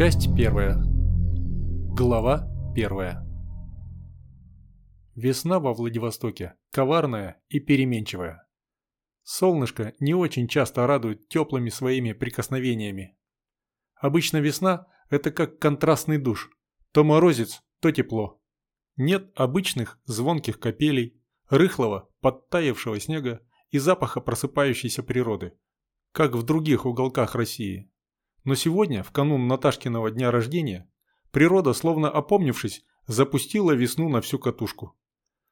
Часть первая. Глава первая. Весна во Владивостоке коварная и переменчивая. Солнышко не очень часто радует теплыми своими прикосновениями. Обычно весна – это как контрастный душ. То морозец, то тепло. Нет обычных звонких капелей, рыхлого, подтаявшего снега и запаха просыпающейся природы, как в других уголках России. Но сегодня, в канун Наташкиного дня рождения, природа, словно опомнившись, запустила весну на всю катушку.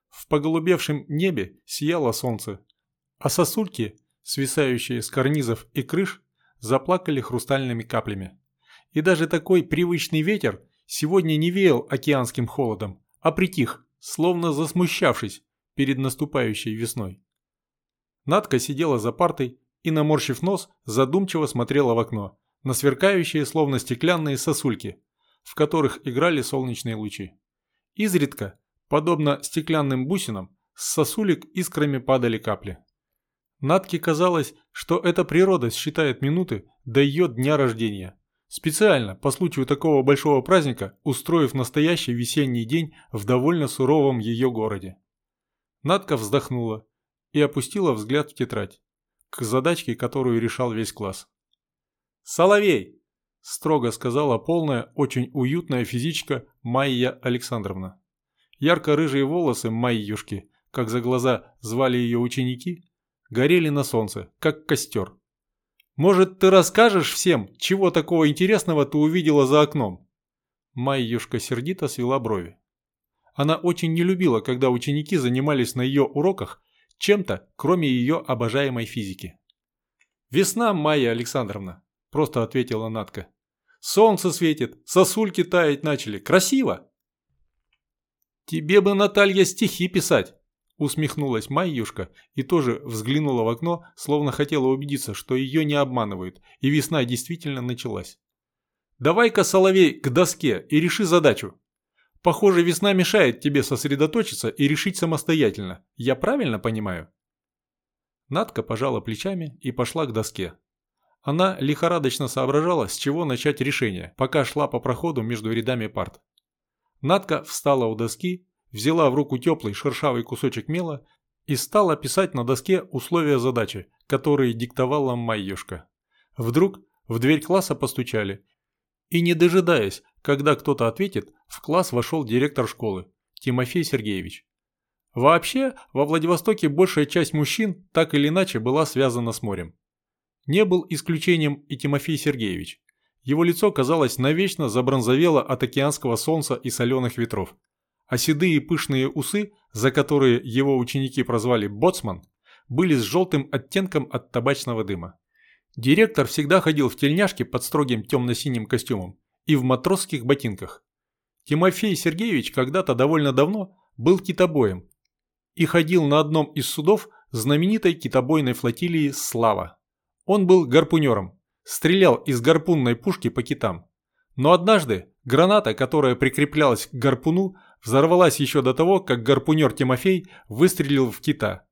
В поголубевшем небе сияло солнце, а сосульки, свисающие с карнизов и крыш, заплакали хрустальными каплями. И даже такой привычный ветер сегодня не веял океанским холодом, а притих, словно засмущавшись перед наступающей весной. Надка сидела за партой и, наморщив нос, задумчиво смотрела в окно, на сверкающие, словно стеклянные сосульки, в которых играли солнечные лучи. Изредка, подобно стеклянным бусинам, с сосулек искрами падали капли. Натке казалось, что эта природа считает минуты до ее дня рождения. Специально, по случаю такого большого праздника, устроив настоящий весенний день в довольно суровом ее городе. Натка вздохнула и опустила взгляд в тетрадь, к задачке, которую решал весь класс. «Соловей!» – строго сказала полная, очень уютная физичка Майя Александровна. Ярко-рыжие волосы Майюшки, как за глаза звали ее ученики, горели на солнце, как костер. «Может, ты расскажешь всем, чего такого интересного ты увидела за окном?» Майюшка сердито свела брови. Она очень не любила, когда ученики занимались на ее уроках чем-то, кроме ее обожаемой физики. «Весна, Майя Александровна», – просто ответила Натка. «Солнце светит, сосульки таять начали. Красиво!» «Тебе бы, Наталья, стихи писать!» Усмехнулась Майюшка и тоже взглянула в окно, словно хотела убедиться, что ее не обманывают, и весна действительно началась. «Давай-ка, Соловей, к доске и реши задачу. Похоже, весна мешает тебе сосредоточиться и решить самостоятельно. Я правильно понимаю?» Надка пожала плечами и пошла к доске. Она лихорадочно соображала, с чего начать решение, пока шла по проходу между рядами парт. Надка встала у доски взяла в руку теплый шершавый кусочек мела и стала писать на доске условия задачи, которые диктовала Майюшка. Вдруг в дверь класса постучали. И не дожидаясь, когда кто-то ответит, в класс вошел директор школы, Тимофей Сергеевич. Вообще, во Владивостоке большая часть мужчин так или иначе была связана с морем. Не был исключением и Тимофей Сергеевич. Его лицо, казалось, навечно забронзовело от океанского солнца и соленых ветров а седые пышные усы, за которые его ученики прозвали «боцман», были с желтым оттенком от табачного дыма. Директор всегда ходил в тельняшке под строгим темно-синим костюмом и в матросских ботинках. Тимофей Сергеевич когда-то довольно давно был китобоем и ходил на одном из судов знаменитой китобойной флотилии «Слава». Он был гарпунером, стрелял из гарпунной пушки по китам. Но однажды граната, которая прикреплялась к гарпуну, взорвалась еще до того, как гарпунер Тимофей выстрелил в кита.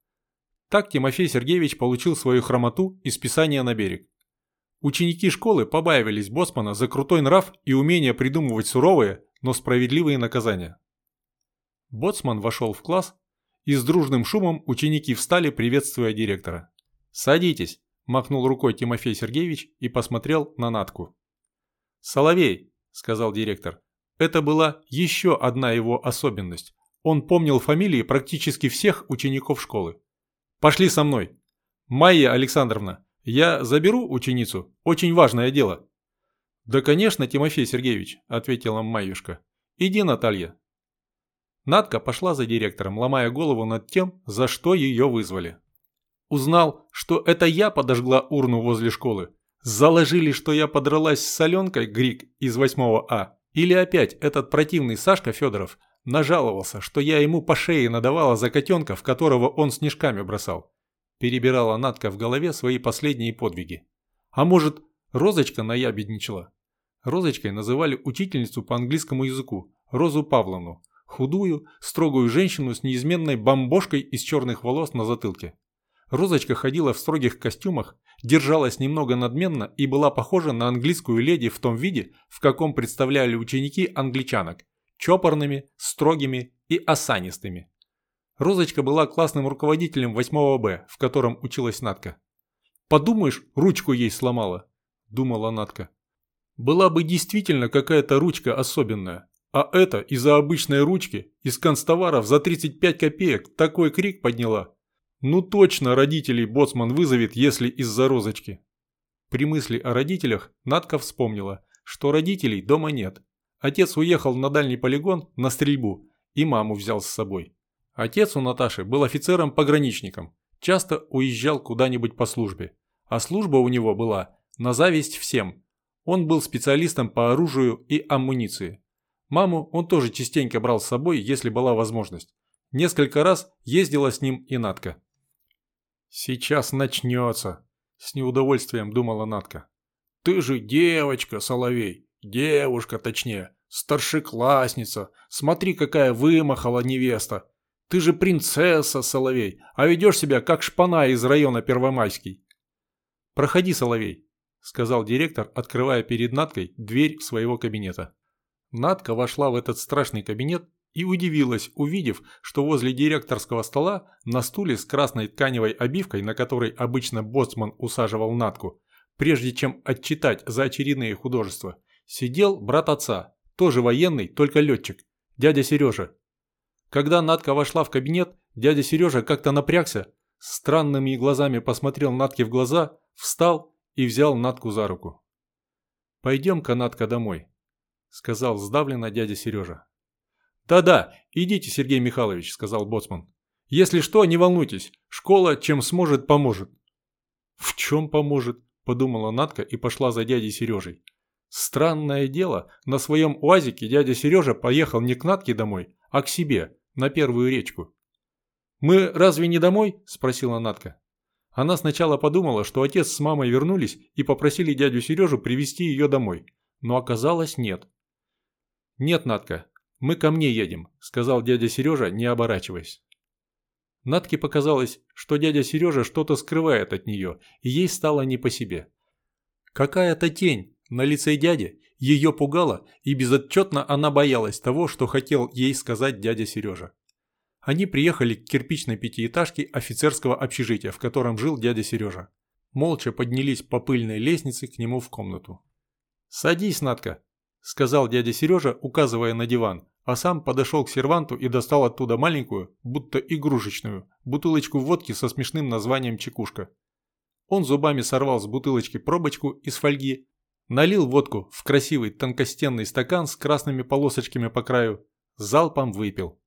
Так Тимофей Сергеевич получил свою хромоту из писания на берег. Ученики школы побаивались Босмана за крутой нрав и умение придумывать суровые, но справедливые наказания. Боцман вошел в класс, и с дружным шумом ученики встали, приветствуя директора. «Садитесь», – махнул рукой Тимофей Сергеевич и посмотрел на Натку. «Соловей», – сказал директор, это была еще одна его особенность. Он помнил фамилии практически всех учеников школы. «Пошли со мной. Майя Александровна, я заберу ученицу. Очень важное дело». «Да, конечно, Тимофей Сергеевич», – ответила Майюшка. «Иди, Наталья». Надка пошла за директором, ломая голову над тем, за что ее вызвали. Узнал, что это я подожгла урну возле школы. Заложили, что я подралась с Соленкой Грик из 8 А. Или опять этот противный Сашка Федоров нажаловался, что я ему по шее надавала за котенка, в которого он снежками бросал. Перебирала Надка в голове свои последние подвиги. А может, Розочка наябедничала? Розочкой называли учительницу по английскому языку, Розу Павловну, худую, строгую женщину с неизменной бомбошкой из черных волос на затылке. Розочка ходила в строгих костюмах, держалась немного надменно и была похожа на английскую леди в том виде, в каком представляли ученики англичанок – чопорными, строгими и осанистыми. Розочка была классным руководителем 8 Б, в котором училась Натка. «Подумаешь, ручку ей сломала», – думала Натка. «Была бы действительно какая-то ручка особенная, а это из-за обычной ручки, из констоваров за 35 копеек такой крик подняла. Ну точно родителей боцман вызовет, если из-за розочки». При мысли о родителях Натка вспомнила, что родителей дома нет. Отец уехал на дальний полигон на стрельбу и маму взял с собой. Отец у Наташи был офицером-пограничником, часто уезжал куда-нибудь по службе, а служба у него была на зависть всем. Он был специалистом по оружию и амуниции. Маму он тоже частенько брал с собой, если была возможность. Несколько раз ездила с ним и Натка. «Сейчас начнется», – с неудовольствием думала Натка. «Ты же девочка, Соловей, девушка точнее, старшеклассница, смотри, какая вымахала невеста. Ты же принцесса, Соловей, а ведешь себя как шпана из района Первомайский. Проходи, Соловей, сказал директор, открывая перед Наткой дверь своего кабинета. Натка вошла в этот страшный кабинет и удивилась, увидев, что возле директорского стола на стуле с красной тканевой обивкой, на которой обычно боцман усаживал Натку, прежде чем отчитать за очередные художества, сидел брат отца, тоже военный, только летчик, дядя Сережа, когда Надка вошла в кабинет, дядя Сережа как-то напрягся, странными глазами посмотрел Натке в глаза, встал и взял Натку за руку. «Пойдем-ка, Натка, домой», — сказал сдавленно дядя Сережа. «Да-да, идите, Сергей Михайлович», — сказал Боцман. «Если что, не волнуйтесь, школа чем сможет, поможет». «В чем поможет?» – подумала Натка и пошла за дядей Сережей. Странное дело, на своем уазике дядя Сережа поехал не к Натке домой, а к себе, на первую речку. «Мы разве не домой?» – спросила Натка. Она сначала подумала, что отец с мамой вернулись и попросили дядю Сережу привезти ее домой, но оказалось нет. «Нет, Натка, мы ко мне едем», – сказал дядя Сережа, не оборачиваясь. Натке показалось, что дядя Сережа что-то скрывает от нее, и ей стало не по себе. Какая-то тень на лице дяди ее пугало, и безотчетно она боялась того, что хотел ей сказать дядя Сережа. Они приехали к кирпичной пятиэтажке офицерского общежития, в котором жил дядя Сережа. Молча поднялись по пыльной лестнице к нему в комнату. «Садись, Надка», – сказал дядя Сережа, указывая на диван, а сам подошел к серванту и достал оттуда маленькую, будто игрушечную, бутылочку водки со смешным названием «Чекушка». Он зубами сорвал с бутылочки пробочку из фольги, Налил водку в красивый тонкостенный стакан с красными полосочками по краю, залпом выпил.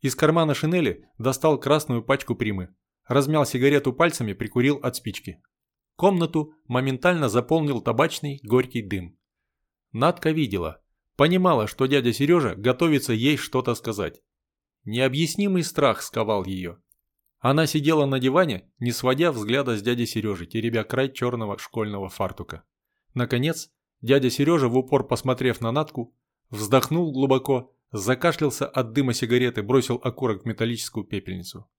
Из кармана шинели достал красную пачку примы, размял сигарету пальцами, прикурил от спички. Комнату моментально заполнил табачный горький дым. Надка видела, понимала, что дядя Сережа готовится ей что-то сказать. Необъяснимый страх сковал ее. Она сидела на диване, не сводя взгляда с дяди Сережи, теребя край черного школьного фартука. Наконец, дядя Сережа, в упор посмотрев на Натку, вздохнул глубоко, закашлялся от дыма сигареты, бросил окурок в металлическую пепельницу.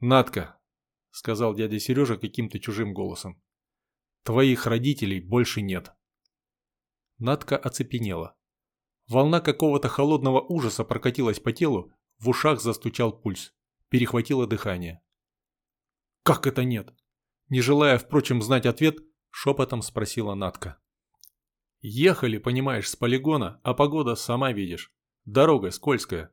«Натка», — сказал дядя Сережа каким-то чужим голосом, — «твоих родителей больше нет». Натка оцепенела. Волна какого-то холодного ужаса прокатилась по телу, в ушах застучал пульс, перехватило дыхание. «Как это нет?» Не желая, впрочем, знать ответ, Шепотом спросила Натка. Ехали, понимаешь, с полигона, а погода сама видишь. Дорога скользкая.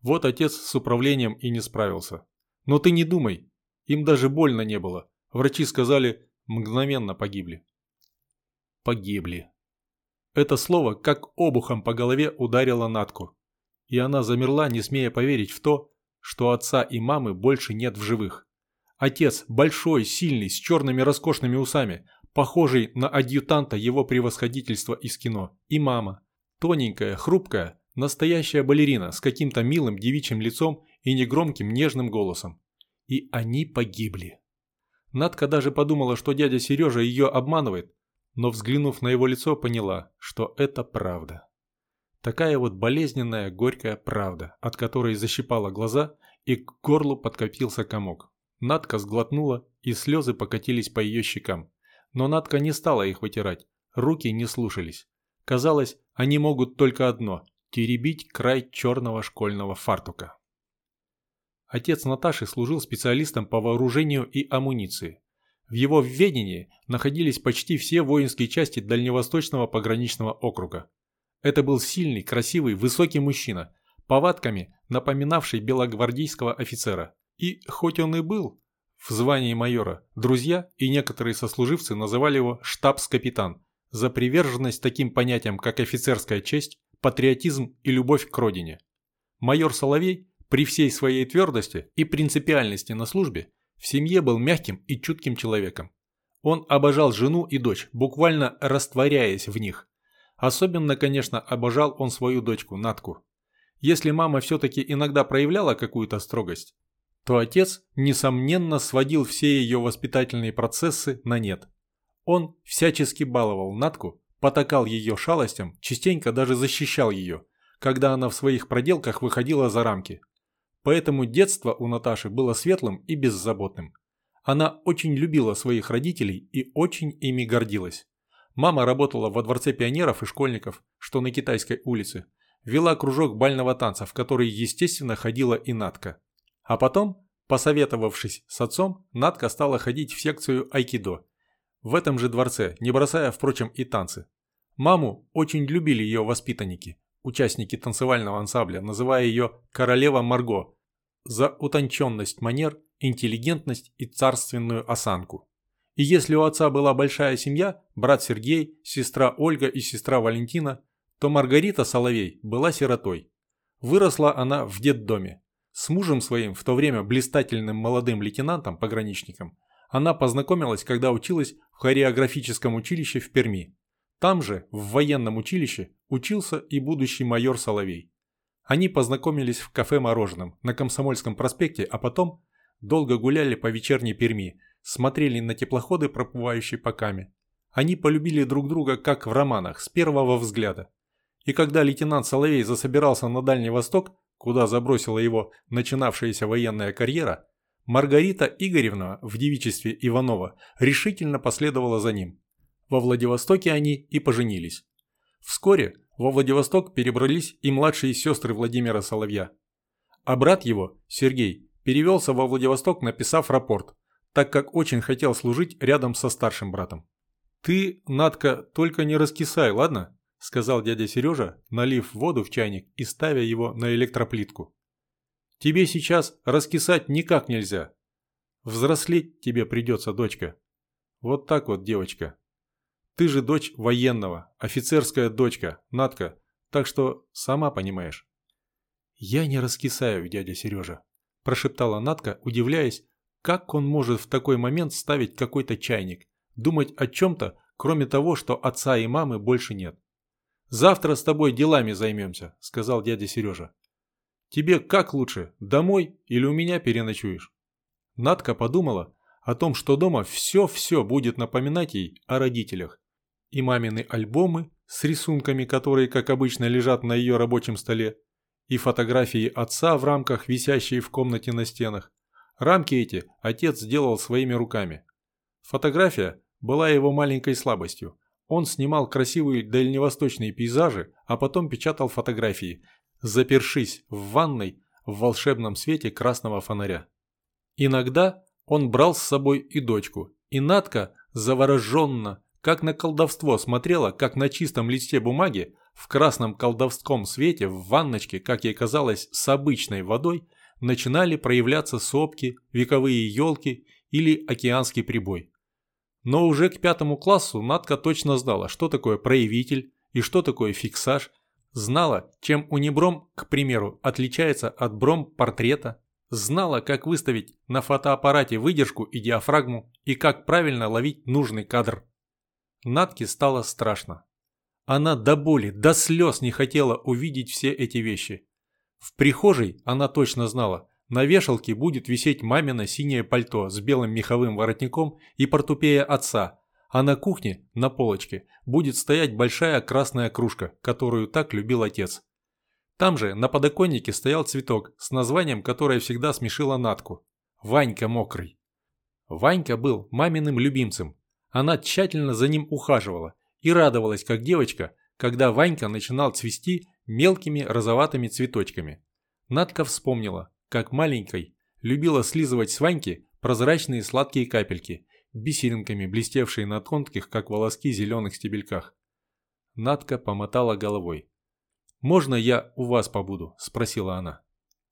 Вот отец с управлением и не справился. Но ты не думай, им даже больно не было. Врачи сказали, мгновенно погибли. Погибли. Это слово как обухом по голове ударило Натку. И она замерла, не смея поверить в то, что отца и мамы больше нет в живых. Отец большой, сильный, с черными роскошными усами, похожий на адъютанта его превосходительства из кино, и мама. Тоненькая, хрупкая, настоящая балерина с каким-то милым девичьим лицом и негромким нежным голосом. И они погибли. Надка даже подумала, что дядя Сережа ее обманывает, но взглянув на его лицо, поняла, что это правда. Такая вот болезненная, горькая правда, от которой защипала глаза и к горлу подкопился комок. Надка сглотнула, и слезы покатились по ее щекам. Но Надка не стала их вытирать. Руки не слушались. Казалось, они могут только одно – теребить край черного школьного фартука. Отец Наташи служил специалистом по вооружению и амуниции. В его введении находились почти все воинские части Дальневосточного пограничного округа. Это был сильный, красивый, высокий мужчина, повадками напоминавший белогвардейского офицера. И хоть он и был в звании майора, друзья и некоторые сослуживцы называли его штабс-капитан за приверженность таким понятиям, как офицерская честь, патриотизм и любовь к родине. Майор Соловей при всей своей твердости и принципиальности на службе в семье был мягким и чутким человеком. Он обожал жену и дочь, буквально растворяясь в них. Особенно, конечно, обожал он свою дочку, Натку. Если мама все-таки иногда проявляла какую-то строгость, то отец, несомненно, сводил все ее воспитательные процессы на нет. Он всячески баловал Натку, потакал ее шалостям, частенько даже защищал ее, когда она в своих проделках выходила за рамки. Поэтому детство у Наташи было светлым и беззаботным. Она очень любила своих родителей и очень ими гордилась. Мама работала во дворце пионеров и школьников, что на Китайской улице. Вела кружок бального танца, в который, естественно, ходила и Натка. А потом, посоветовавшись с отцом, Натка стала ходить в секцию айкидо. В этом же дворце, не бросая, впрочем, и танцы. Маму очень любили ее воспитанники, участники танцевального ансамбля, называя ее «королева Марго» за утонченность манер, интеллигентность и царственную осанку. И если у отца была большая семья, брат Сергей, сестра Ольга и сестра Валентина, то Маргарита Соловей была сиротой. Выросла она в детдоме. С мужем своим, в то время блистательным молодым лейтенантом-пограничником, она познакомилась, когда училась в хореографическом училище в Перми. Там же, в военном училище, учился и будущий майор Соловей. Они познакомились в кафе-мороженом на Комсомольском проспекте, а потом долго гуляли по вечерней Перми, смотрели на теплоходы, проплывающие по Каме. Они полюбили друг друга, как в романах, с первого взгляда. И когда лейтенант Соловей засобирался на Дальний Восток, куда забросила его начинавшаяся военная карьера, Маргарита Игоревна в девичестве Иванова решительно последовала за ним. Во Владивостоке они и поженились. Вскоре во Владивосток перебрались и младшие сестры Владимира Соловья. А брат его, Сергей, перевелся во Владивосток, написав рапорт, так как очень хотел служить рядом со старшим братом. «Ты, Надка, только не раскисай, ладно?» – сказал дядя Сережа, налив воду в чайник и ставя его на электроплитку. «Тебе сейчас раскисать никак нельзя. Взрослеть тебе придется, дочка. Вот так вот, девочка. Ты же дочь военного, офицерская дочка, Надка, так что сама понимаешь». «Я не раскисаю, дядя Сережа», – прошептала Надка, удивляясь, как он может в такой момент ставить какой-то чайник, думать о чем-то, кроме того, что отца и мамы больше нет. «Завтра с тобой делами займемся», – сказал дядя Сережа. «Тебе как лучше, домой или у меня переночуешь?» Надка подумала о том, что дома все-все будет напоминать ей о родителях. И мамины альбомы с рисунками, которые, как обычно, лежат на ее рабочем столе, и фотографии отца в рамках, висящие в комнате на стенах. Рамки эти отец сделал своими руками. Фотография была его маленькой слабостью – он снимал красивые дальневосточные пейзажи, а потом печатал фотографии, запершись в ванной в волшебном свете красного фонаря. Иногда он брал с собой и дочку, и Надка завороженно, как на колдовство смотрела, как на чистом листе бумаги, в красном колдовском свете, в ванночке, как ей казалось, с обычной водой, начинали проявляться сопки, вековые елки или океанский прибой. Но уже к пятому классу Натка точно знала, что такое проявитель и что такое фиксаж, знала, чем унибром, к примеру, отличается от бром-портрета, знала, как выставить на фотоаппарате выдержку и диафрагму и как правильно ловить нужный кадр. Натке стало страшно. Она до боли, до слез не хотела увидеть все эти вещи. В прихожей она точно знала, на вешалке будет висеть мамино синее пальто с белым меховым воротником и портупея отца, а на кухне, на полочке, будет стоять большая красная кружка, которую так любил отец. Там же на подоконнике стоял цветок с названием, которое всегда смешило Натку. Ванька мокрый. Ванька был маминым любимцем. Она тщательно за ним ухаживала и радовалась, как девочка, когда Ванька начинал цвести мелкими розоватыми цветочками. Надка вспомнила, как маленькой любила слизывать с Ваньки прозрачные сладкие капельки, бисеринками блестевшие на тонких, как волоски, зеленых стебельках. Надка помотала головой. «Можно я у вас побуду?» – спросила она.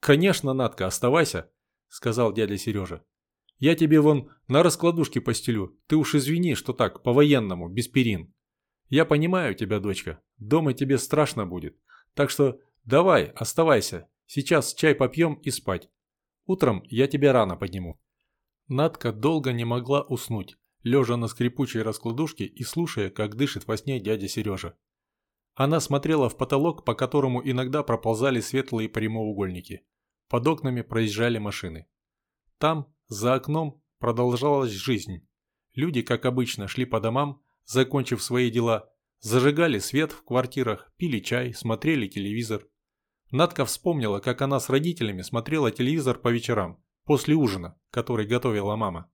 «Конечно, Надка, оставайся», – сказал дядя Сережа. «Я тебе вон на раскладушке постелю, ты уж извини, что так, по-военному, без перин. Я понимаю тебя, дочка, дома тебе страшно будет, так что давай, оставайся, сейчас чай попьем и спать. Утром я тебя рано подниму». Надка долго не могла уснуть, лежа на скрипучей раскладушке и слушая, как дышит во сне дядя Сережа. Она смотрела в потолок, по которому иногда проползали светлые прямоугольники. Под окнами проезжали машины. Там, за окном, продолжалась жизнь. Люди, как обычно, шли по домам, закончив свои дела, зажигали свет в квартирах, пили чай, смотрели телевизор. Надка вспомнила, как она с родителями смотрела телевизор по вечерам, после ужина, который готовила мама.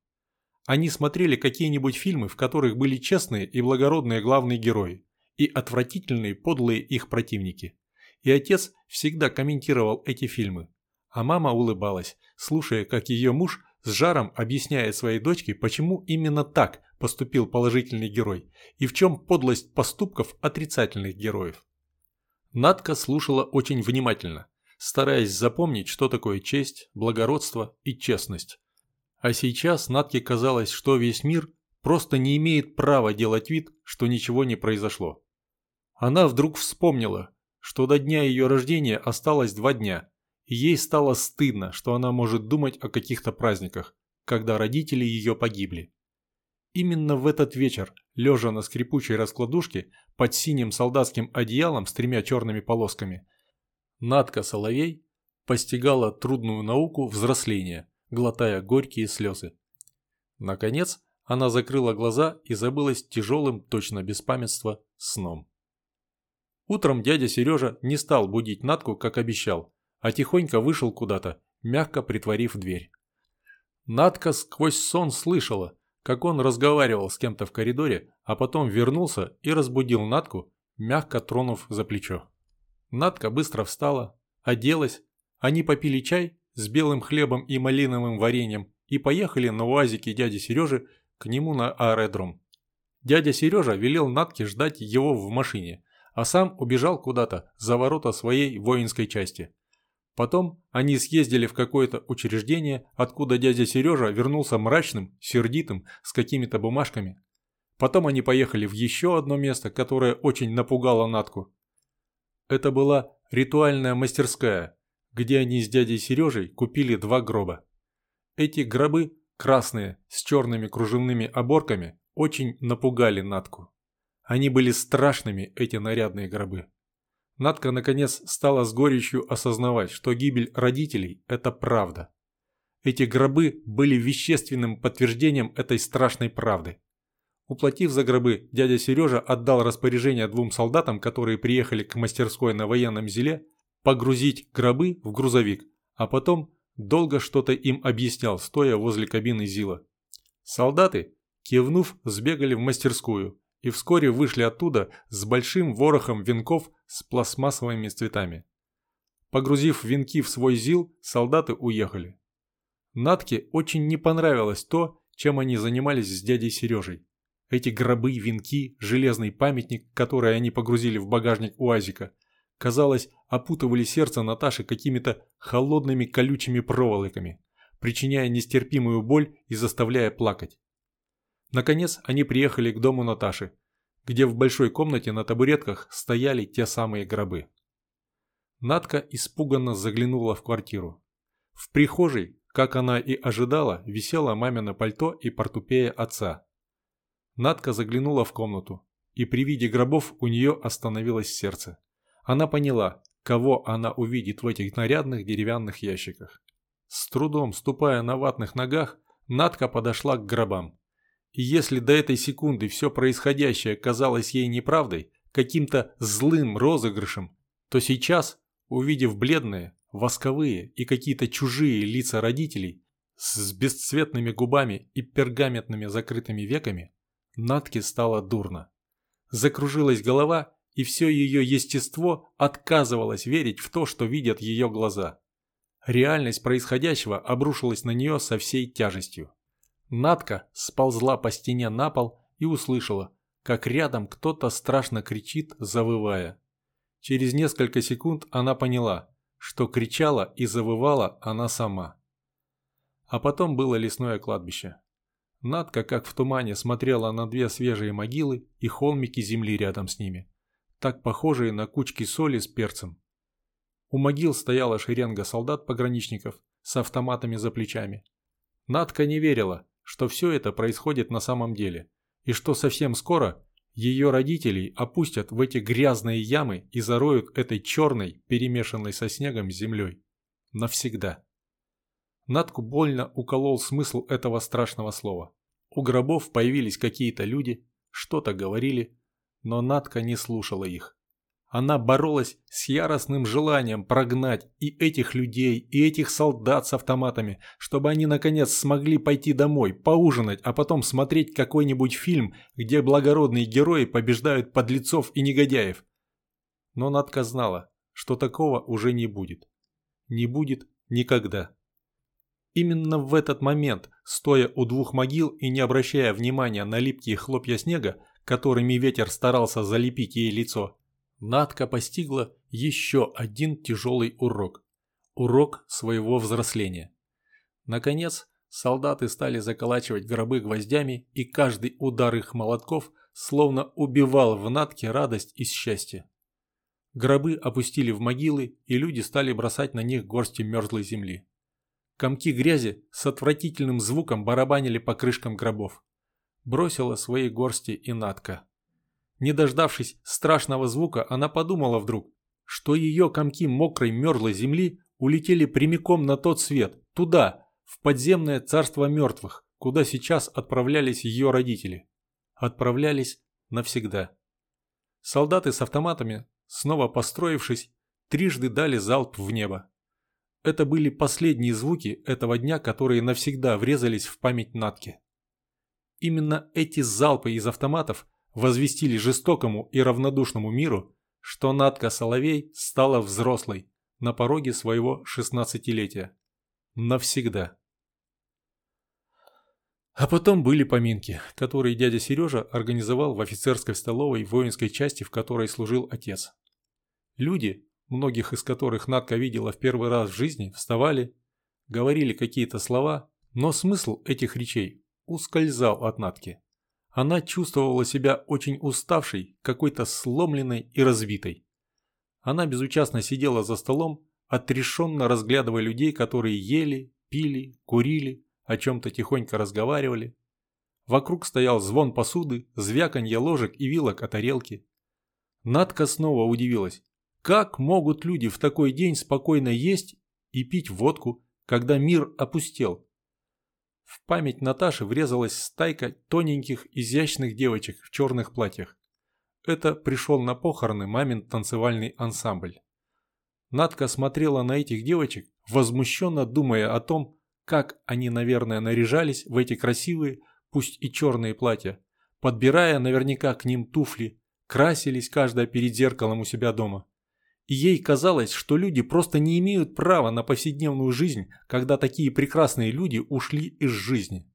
Они смотрели какие-нибудь фильмы, в которых были честные и благородные главные герои и отвратительные подлые их противники. И отец всегда комментировал эти фильмы. А мама улыбалась, слушая, как ее муж с жаром объясняет своей дочке, почему именно так поступил положительный герой и в чем подлость поступков отрицательных героев. Надка слушала очень внимательно, стараясь запомнить, что такое честь, благородство и честность. А сейчас Натке казалось, что весь мир просто не имеет права делать вид, что ничего не произошло. Она вдруг вспомнила, что до дня ее рождения осталось два дня, ей стало стыдно, что она может думать о каких-то праздниках, когда родители ее погибли. Именно в этот вечер, лежа на скрипучей раскладушке под синим солдатским одеялом с тремя черными полосками, Надка Соловей постигала трудную науку взросления, глотая горькие слезы. Наконец, она закрыла глаза и забылась тяжелым, точно без памятства, сном. Утром дядя Сережа не стал будить Натку, как обещал, а тихонько вышел куда-то, мягко притворив дверь. Натка сквозь сон слышала, как он разговаривал с кем-то в коридоре, а потом вернулся и разбудил Натку, мягко тронув за плечо. Надка быстро встала, оделась, они попили чай с белым хлебом и малиновым вареньем и поехали на уазике дяди Сережи к нему на аэродром. Дядя Сережа велел Натке ждать его в машине, а сам убежал куда-то за ворота своей воинской части. Потом они съездили в какое-то учреждение, откуда дядя Сережа вернулся мрачным, сердитым, с какими-то бумажками. Потом они поехали в еще одно место, которое очень напугало Натку. Это была ритуальная мастерская, где они с дядей Сережей купили два гроба. Эти гробы, красные, с черными кружевными оборками, очень напугали Натку. Они были страшными, эти нарядные гробы. Надка, наконец, стала с горечью осознавать, что гибель родителей – это правда. Эти гробы были вещественным подтверждением этой страшной правды. Уплатив за гробы, дядя Сережа отдал распоряжение двум солдатам, которые приехали к мастерской на военном зеле, погрузить гробы в грузовик, а потом долго что-то им объяснял, стоя возле кабины Зила. Солдаты, кивнув, сбегали в мастерскую и вскоре вышли оттуда с большим ворохом венков с пластмассовыми цветами. Погрузив венки в свой ЗИЛ, солдаты уехали. Натке очень не понравилось то, чем они занимались с дядей Сережей. Эти гробы, венки, железный памятник, который они погрузили в багажник УАЗика, казалось, опутывали сердце Наташи какими-то холодными колючими проволоками, причиняя нестерпимую боль и заставляя плакать. Наконец они приехали к дому Наташи, где в большой комнате на табуретках стояли те самые гробы. Надка испуганно заглянула в квартиру. В прихожей, как она и ожидала, висело мамино пальто и портупея отца. Надка заглянула в комнату, и при виде гробов у нее остановилось сердце. Она поняла, кого она увидит в этих нарядных деревянных ящиках. С трудом ступая на ватных ногах, Надка подошла к гробам. И если до этой секунды все происходящее казалось ей неправдой, каким-то злым розыгрышем, то сейчас, увидев бледные, восковые и какие-то чужие лица родителей, с бесцветными губами и пергаментными закрытыми веками, Натке стало дурно. Закружилась голова, и все ее естество отказывалось верить в то, что видят ее глаза. Реальность происходящего обрушилась на нее со всей тяжестью. Натка сползла по стене на пол и услышала, как рядом кто-то страшно кричит, завывая. Через несколько секунд она поняла, что кричала и завывала она сама. А потом было лесное кладбище. Надка, как в тумане, смотрела на две свежие могилы и холмики земли рядом с ними, так похожие на кучки соли с перцем. У могил стояла шеренга солдат-пограничников с автоматами за плечами. Надка не верила, что все это происходит на самом деле, и что совсем скоро ее родителей опустят в эти грязные ямы и зароют этой черной, перемешанной со снегом землей. Навсегда. Натку больно уколол смысл этого страшного слова. У гробов появились какие-то люди, что-то говорили, но Натка не слушала их. Она боролась с яростным желанием прогнать и этих людей, и этих солдат с автоматами, чтобы они наконец смогли пойти домой, поужинать, а потом смотреть какой-нибудь фильм, где благородные герои побеждают подлецов и негодяев. Но Надка знала, что такого уже не будет. Не будет никогда. Именно в этот момент, стоя у двух могил и не обращая внимания на липкие хлопья снега, которыми ветер старался залепить ей лицо, Надка постигла еще один тяжелый урок. Урок своего взросления. Наконец, солдаты стали заколачивать гробы гвоздями, и каждый удар их молотков словно убивал в Натке радость и счастье. Гробы опустили в могилы, и люди стали бросать на них горсти мерзлой земли. Комки грязи с отвратительным звуком барабанили по крышкам гробов. Бросила свои горсти и Натка. Не дождавшись страшного звука, она подумала вдруг, что ее комки мокрой мерзлой земли улетели прямиком на тот свет, туда, в подземное царство мертвых, куда сейчас отправлялись ее родители. Отправлялись навсегда. Солдаты с автоматами, снова построившись, трижды дали залп в небо. Это были последние звуки этого дня, которые навсегда врезались в память Натки. Именно эти залпы из автоматов возвестили жестокому и равнодушному миру, что Надка Соловей стала взрослой на пороге своего шестнадцатилетия. Навсегда. А потом были поминки, которые дядя Сережа организовал в офицерской столовой воинской части, в которой служил отец. Люди, многих из которых Надка видела в первый раз в жизни, вставали, говорили какие-то слова, но смысл этих речей ускользал от Надки. Она чувствовала себя очень уставшей, какой-то сломленной и разбитой. Она безучастно сидела за столом, отрешенно разглядывая людей, которые ели, пили, курили, о чем-то тихонько разговаривали. Вокруг стоял звон посуды, звяканье ложек и вилок о тарелке. Надка снова удивилась. Как могут люди в такой день спокойно есть и пить водку, когда мир опустел? В память Наташи врезалась стайка тоненьких, изящных девочек в черных платьях. Это пришел на похороны мамин танцевальный ансамбль. Надка смотрела на этих девочек, возмущенно думая о том, как они, наверное, наряжались в эти красивые, пусть и черные платья, подбирая наверняка к ним туфли, красились каждая перед зеркалом у себя дома. И ей казалось, что люди просто не имеют права на повседневную жизнь, когда такие прекрасные люди ушли из жизни.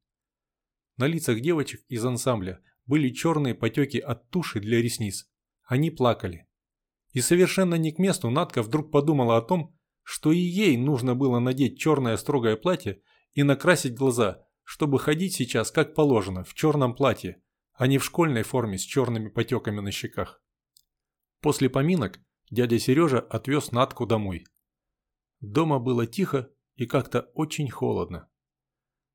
На лицах девочек из ансамбля были черные потеки от туши для ресниц. Они плакали. И совершенно не к месту Надка вдруг подумала о том, что и ей нужно было надеть черное строгое платье и накрасить глаза, чтобы ходить сейчас как положено, в черном платье, а не в школьной форме с черными потеками на щеках. После поминок дядя Сережа отвез Натку домой. Дома было тихо и как-то очень холодно.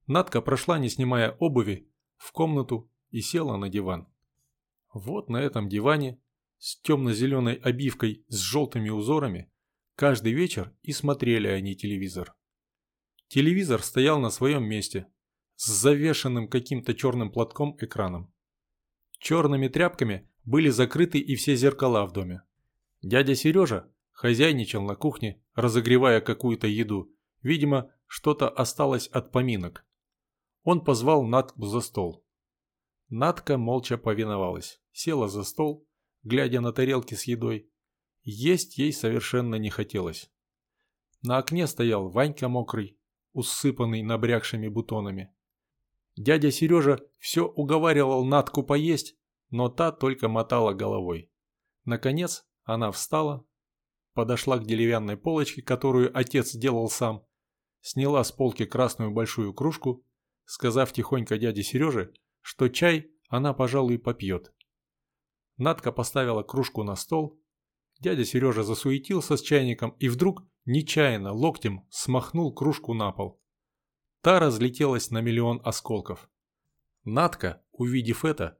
Натка прошла, не снимая обуви, в комнату и села на диван. Вот на этом диване с темно-зеленой обивкой с желтыми узорами каждый вечер и смотрели они телевизор. Телевизор стоял на своем месте, с завешенным каким-то черным платком экраном. Черными тряпками были закрыты и все зеркала в доме. Дядя Сережа хозяйничал на кухне, разогревая какую-то еду, видимо, что-то осталось от поминок. Он позвал Натку за стол. Натка молча повиновалась, села за стол, глядя на тарелки с едой. Есть ей совершенно не хотелось. На окне стоял Ванька мокрый, усыпанный набрякшими бутонами. Дядя Сережа все уговаривал Натку поесть, но та только мотала головой. Наконец она встала, подошла к деревянной полочке, которую отец сделал сам, сняла с полки красную большую кружку, сказав тихонько дяде Сереже, что чай она, пожалуй, попьет. Надка поставила кружку на стол, дядя Сережа засуетился с чайником и вдруг нечаянно локтем смахнул кружку на пол. Та разлетелась на миллион осколков. Надка, увидев это,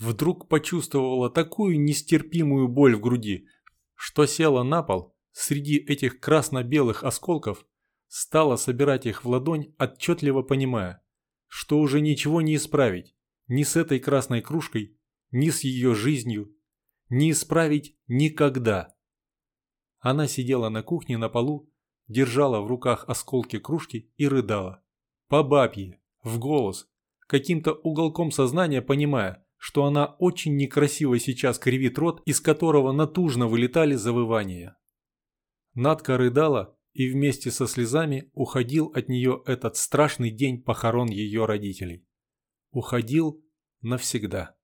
вдруг почувствовала такую нестерпимую боль в груди, что села на пол среди этих красно-белых осколков, стала собирать их в ладонь, отчетливо понимая, что уже ничего не исправить ни с этой красной кружкой, ни с ее жизнью, не исправить никогда. Она сидела на кухне на полу, держала в руках осколки кружки и рыдала. По бабье, в голос, каким-то уголком сознания понимая, что она очень некрасиво сейчас кривит рот, из которого натужно вылетали завывания. Надка рыдала, и вместе со слезами уходил от нее этот страшный день похорон ее родителей. Уходил навсегда.